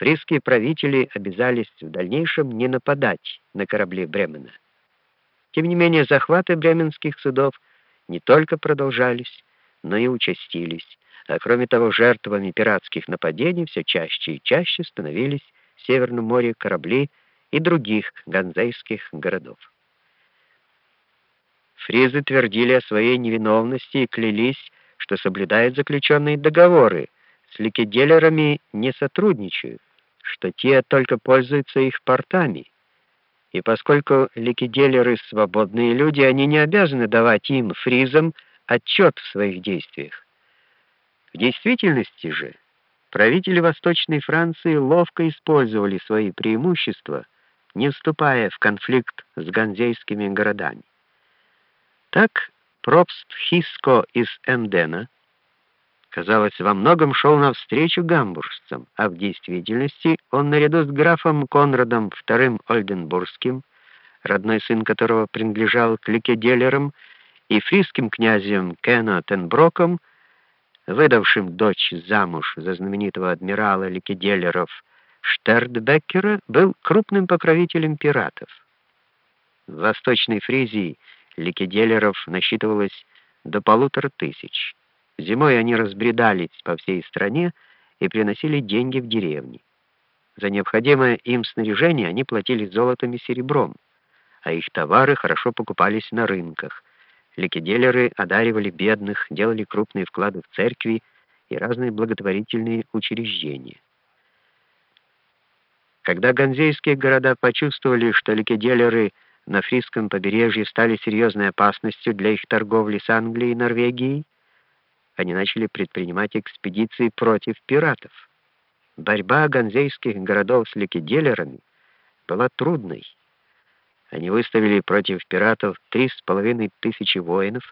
фрисские правители обязались в дальнейшем не нападать на корабли Бремена. Тем не менее, захваты бременских судов не только продолжались, но и участились, а кроме того, жертвами пиратских нападений все чаще и чаще становились в Северном море корабли и других ганзейских городов. Фризы твердили о своей невиновности и клялись, что соблюдают заключенные договоры, с ликеделерами не сотрудничают, что те только пользуются их портами. И поскольку ликеделеры свободные люди, они не обязаны давать им, фризам, отчет в своих действиях. В действительности же правители Восточной Франции ловко использовали свои преимущества, не вступая в конфликт с ганзейскими городами. Так Пробст Хиско из Эмдена казалось, во многом шел навстречу гамбуржцам, а в действительности он наряду с графом Конрадом II Ольденбургским, родной сын которого принадлежал к ликеделерам, и фриским князем Кено Тенброком, выдавшим дочь замуж за знаменитого адмирала ликеделеров Штердбеккера, был крупным покровителем пиратов. В Восточной Фризии ликеделеров насчитывалось до полутора тысяч. Зимой они разбредались по всей стране и приносили деньги в деревни. За необходимое им снаряжение они платили золотом и серебром, а их товары хорошо покупались на рынках. Ликеделеры одаривали бедных, делали крупные вклады в церкви и разные благотворительные учреждения. Когда ганзейские города почувствовали, что ликеделеры на фриском побережье стали серьезной опасностью для их торговли с Англией и Норвегией, они начали предпринимать экспедиции против пиратов. Борьба ганзейских городов с ликеделерами была трудной. Они выставили против пиратов три с половиной тысячи воинов,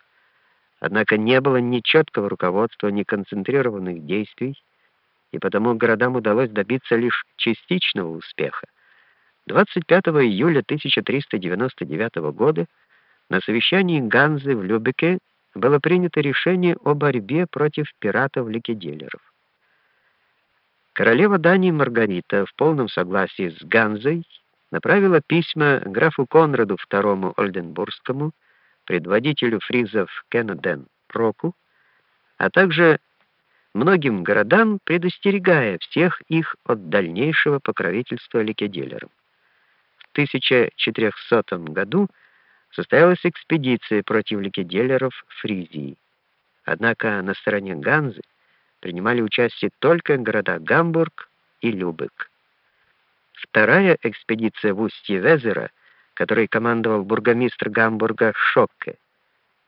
однако не было ни четкого руководства, ни концентрированных действий, и потому городам удалось добиться лишь частичного успеха. 25 июля 1399 года на совещании Ганзы в Любеке было принято решение о борьбе против пиратов-ликеделеров. Королева Дании Маргарита в полном согласии с Ганзой направила письма графу Конраду II Ольденбургскому, предводителю фризов Кеннеден Проку, а также многим городам, предостерегая всех их от дальнейшего покровительства ликеделерам. В 1400 году состоялась экспедиция против ликеделеров Фризии. Однако на стороне Ганзы принимали участие только города Гамбург и Любек. Вторая экспедиция в устье Везера, которой командовал бургомистр Гамбурга Шокке,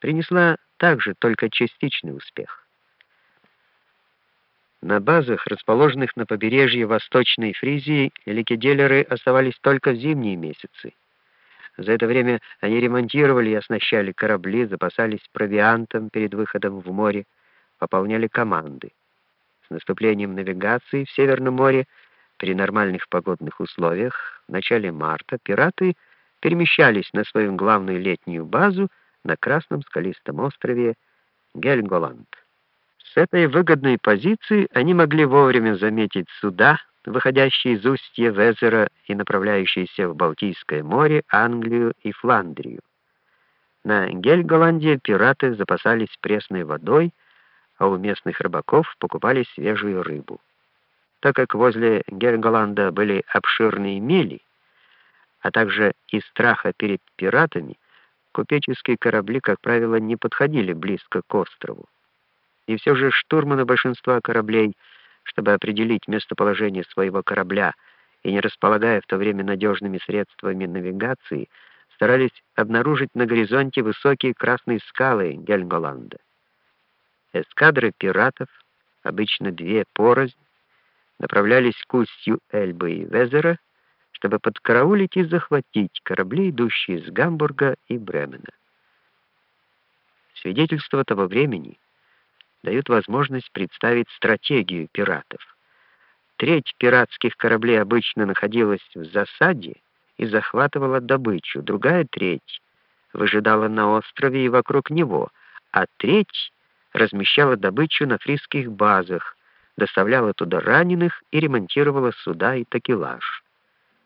принесла также только частичный успех. На базах, расположенных на побережье Восточной Фризии, ликеделеры оставались только в зимние месяцы. За это время они ремонтировали и оснащали корабли, запасались провиантом перед выходом в море, пополняли команды. С наступлением навигации в Северном море при нормальных погодных условиях в начале марта пираты перемещались на свою главную летнюю базу на красном скалистом острове Гельголанд. С этой выгодной позиции они могли вовремя заметить суда, выходящие из устья Везера и направляющиеся в Балтийское море, Англию и Фландрию. На Гельголанде пираты запасались пресной водой, а у местных рыбаков покупали свежую рыбу. Так как возле Гельголанда были обширные мели, а также из страха перед пиратами, купеческие корабли, как правило, не подходили близко к острову. И все же штурманы большинства кораблей – чтобы определить местоположение своего корабля и не располагая в то время надежными средствами навигации, старались обнаружить на горизонте высокие красные скалы Гельголанда. Эскадры пиратов, обычно две порознь, направлялись к устью Эльбы и Везера, чтобы подкараулить и захватить корабли, идущие из Гамбурга и Бремена. Свидетельство того времени — дают возможность представить стратегию пиратов. Треть пиратских кораблей обычно находилась в засаде и захватывала добычу, другая треть выжидала на острове и вокруг него, а треть размещала добычу на фрисских базах, доставляла туда раненых и ремонтировала суда и такелаж.